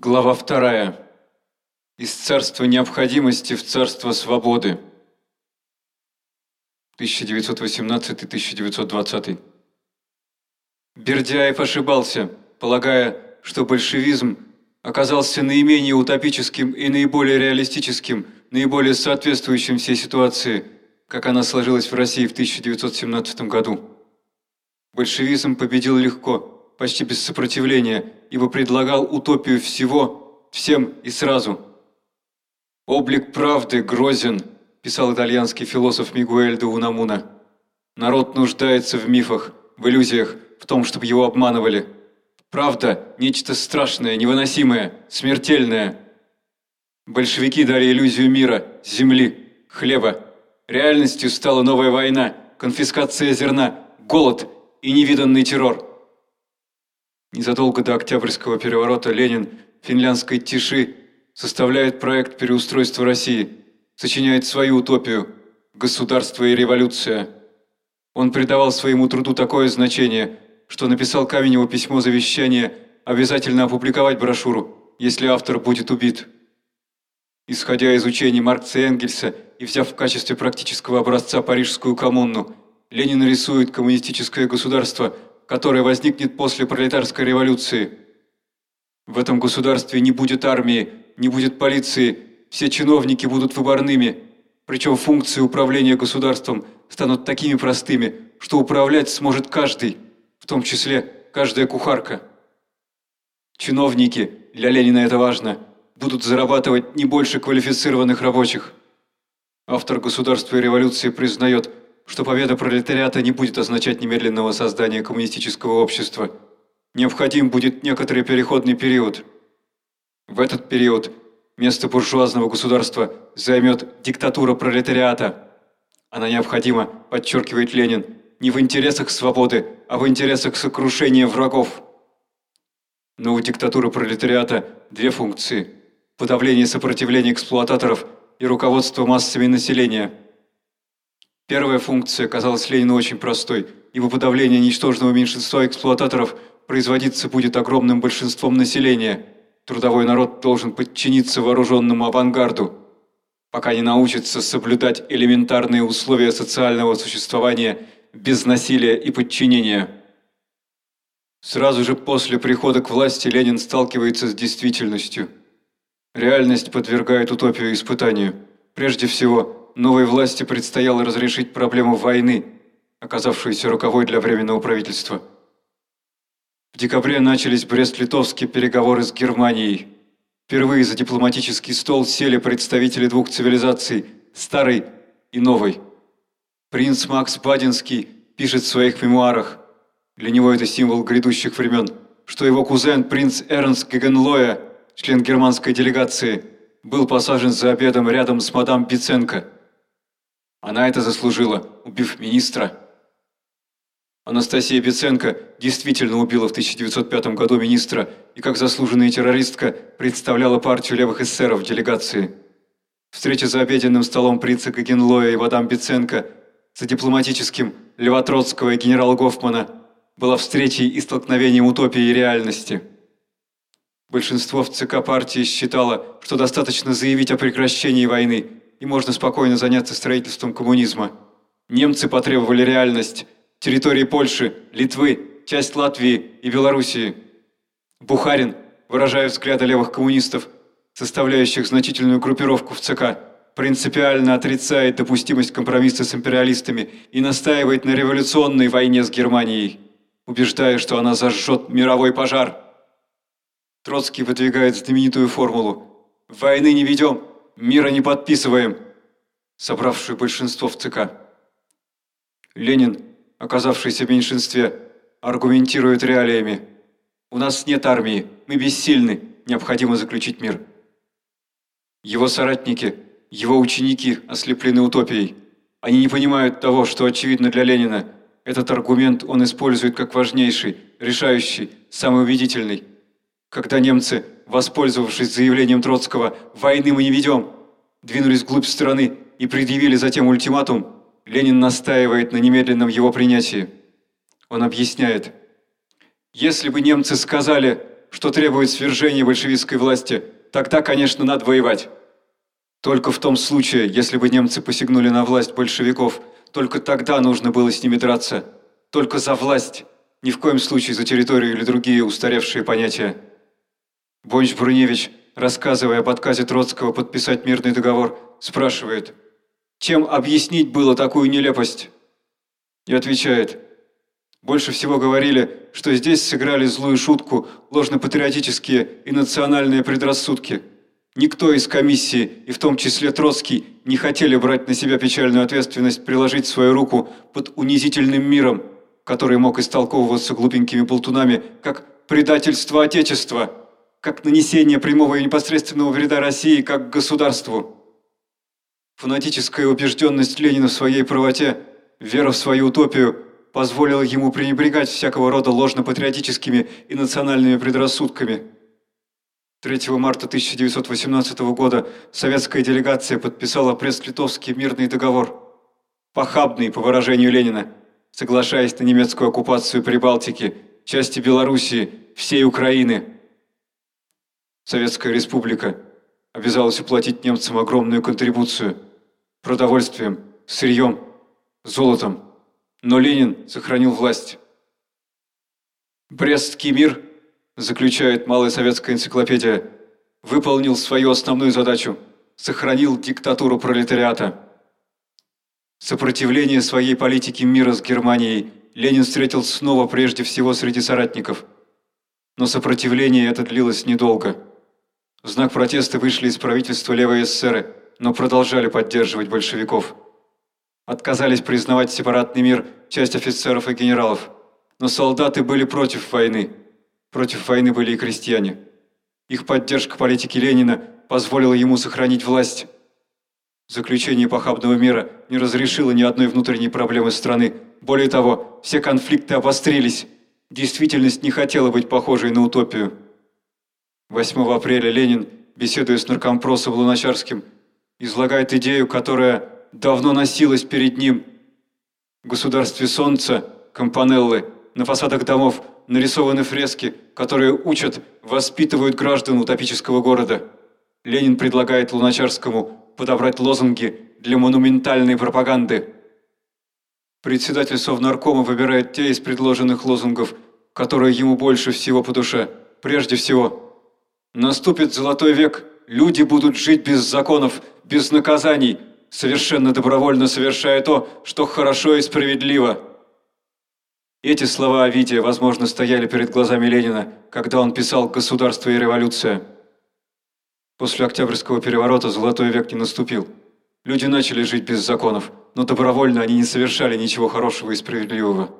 Глава вторая. Из царства необходимости в царство свободы. 1918-1920. Бердяев ошибался, полагая, что большевизм оказался наименее утопическим и наиболее реалистическим, наиболее соответствующим всей ситуации, как она сложилась в России в 1917 году. Большевизм победил легко, почти без сопротивления, ибо предлагал утопию всего, всем и сразу. «Облик правды грозен», – писал итальянский философ Мигуэль де Унамуна. «Народ нуждается в мифах, в иллюзиях, в том, чтобы его обманывали. Правда – нечто страшное, невыносимое, смертельное. Большевики дали иллюзию мира, земли, хлеба. Реальностью стала новая война, конфискация зерна, голод и невиданный террор. Незадолго до Октябрьского переворота Ленин финляндской тиши составляет проект переустройства России, сочиняет свою утопию «Государство и революция». Он придавал своему труду такое значение, что написал Каменеву письмо завещания обязательно опубликовать брошюру, если автор будет убит. Исходя из учений Маркса и Энгельса и взяв в качестве практического образца Парижскую коммуну, Ленин рисует коммунистическое государство – которое возникнет после пролетарской революции. В этом государстве не будет армии, не будет полиции, все чиновники будут выборными, причем функции управления государством станут такими простыми, что управлять сможет каждый, в том числе каждая кухарка. Чиновники, для Ленина это важно, будут зарабатывать не больше квалифицированных рабочих. Автор «Государства и революции» признает – что победа пролетариата не будет означать немедленного создания коммунистического общества. Необходим будет некоторый переходный период. В этот период место буржуазного государства займет диктатура пролетариата. Она необходима, подчеркивает Ленин, не в интересах свободы, а в интересах сокрушения врагов. Но у диктатуры пролетариата две функции – подавление сопротивления эксплуататоров и руководство массами населения – Первая функция казалась Ленину очень простой, ибо подавление ничтожного меньшинства эксплуататоров производиться будет огромным большинством населения. Трудовой народ должен подчиниться вооруженному авангарду, пока не научится соблюдать элементарные условия социального существования без насилия и подчинения. Сразу же после прихода к власти Ленин сталкивается с действительностью. Реальность подвергает утопию испытанию. Прежде всего, новой власти предстояло разрешить проблему войны, оказавшуюся роковой для Временного правительства. В декабре начались Брест-Литовские переговоры с Германией. Впервые за дипломатический стол сели представители двух цивилизаций – старой и новой. Принц Макс Бадинский пишет в своих мемуарах, для него это символ грядущих времен, что его кузен принц Эрнст Гегенлоя, член германской делегации, был посажен за обедом рядом с мадам Биценко – она это заслужила, убив министра. Анастасия Беценко действительно убила в 1905 году министра и как заслуженная террористка представляла партию левых эсеров в делегации. Встреча за обеденным столом принца Гагенлоя и мадам Беценко за дипломатическим Льва Троцкого и генерала Гофмана была встречей и столкновением утопии и реальности. Большинство в ЦК партии считало, что достаточно заявить о прекращении войны – и можно спокойно заняться строительством коммунизма. Немцы потребовали реальность. Территории Польши, Литвы, часть Латвии и Белоруссии. Бухарин, выражая взгляды левых коммунистов, составляющих значительную группировку в ЦК, принципиально отрицает допустимость компромисса с империалистами и настаивает на революционной войне с Германией, убеждая, что она зажжет мировой пожар. Троцкий выдвигает знаменитую формулу «Войны не ведем, Мира не подписываем!» собравшую большинство в ЦК. Ленин, оказавшийся в меньшинстве, аргументирует реалиями. «У нас нет армии, мы бессильны, необходимо заключить мир». Его соратники, его ученики ослеплены утопией. Они не понимают того, что очевидно для Ленина. Этот аргумент он использует как важнейший, решающий, самый убедительный. Когда немцы воспользовавшись заявлением Троцкого «Войны мы не ведем», двинулись вглубь страны и предъявили затем ультиматум, Ленин настаивает на немедленном его принятии. Он объясняет, «Если бы немцы сказали, что требует свержения большевистской власти, тогда, конечно, надо воевать. Только в том случае, если бы немцы посягнули на власть большевиков, только тогда нужно было с ними драться. Только за власть, ни в коем случае за территорию или другие устаревшие понятия. Бонч Бруневич, рассказывая об отказе Троцкого подписать мирный договор, спрашивает, чем объяснить было такую нелепость? И отвечает, больше всего говорили, что здесь сыграли злую шутку ложно-патриотические и национальные предрассудки. Никто из комиссии, и в том числе Троцкий, не хотели брать на себя печальную ответственность приложить свою руку под унизительным миром, который мог истолковываться глупенькими болтунами как предательство Отечества, как нанесение прямого и непосредственного вреда России как государству. Фанатическая убежденность Ленина в своей правоте, вера в свою утопию – позволило ему пренебрегать всякого рода ложно-патриотическими и национальными предрассудками. 3 марта 1918 года советская делегация подписала Брест-Литовский мирный договор, похабный, по выражению Ленина, соглашаясь на немецкую оккупацию Прибалтики, части Белоруссии, всей Украины. Советская республика обязалась уплатить немцам огромную контрибуцию продовольствием, сырьем, золотом – но Ленин сохранил власть. Брестский мир, заключает Малая советская энциклопедия, выполнил свою основную задачу – сохранил диктатуру пролетариата. Сопротивление своей политики мира с Германией Ленин встретил снова прежде всего среди соратников. Но сопротивление это длилось недолго. В знак протеста вышли из правительства левые эсеры, но продолжали поддерживать большевиков отказались признавать сепаратный мир часть офицеров и генералов. Но солдаты были против войны. Против войны были и крестьяне. Их поддержка политики Ленина позволила ему сохранить власть. Заключение похабного мира не разрешило ни одной внутренней проблемы страны. Более того, все конфликты обострились. Действительность не хотела быть похожей на утопию. 8 апреля Ленин, беседуя с наркомпросом Луначарским, излагает идею, которая давно носилась перед ним. В государстве солнца, компанеллы, на фасадах домов нарисованы фрески, которые учат, воспитывают граждан утопического города. Ленин предлагает Луначарскому подобрать лозунги для монументальной пропаганды. Председатель Совнаркома выбирает те из предложенных лозунгов, которые ему больше всего по душе. Прежде всего, наступит золотой век, люди будут жить без законов, без наказаний, совершенно добровольно совершая то, что хорошо и справедливо. Эти слова Овидия, возможно, стояли перед глазами Ленина, когда он писал «Государство и революция». После Октябрьского переворота золотой век не наступил. Люди начали жить без законов, но добровольно они не совершали ничего хорошего и справедливого.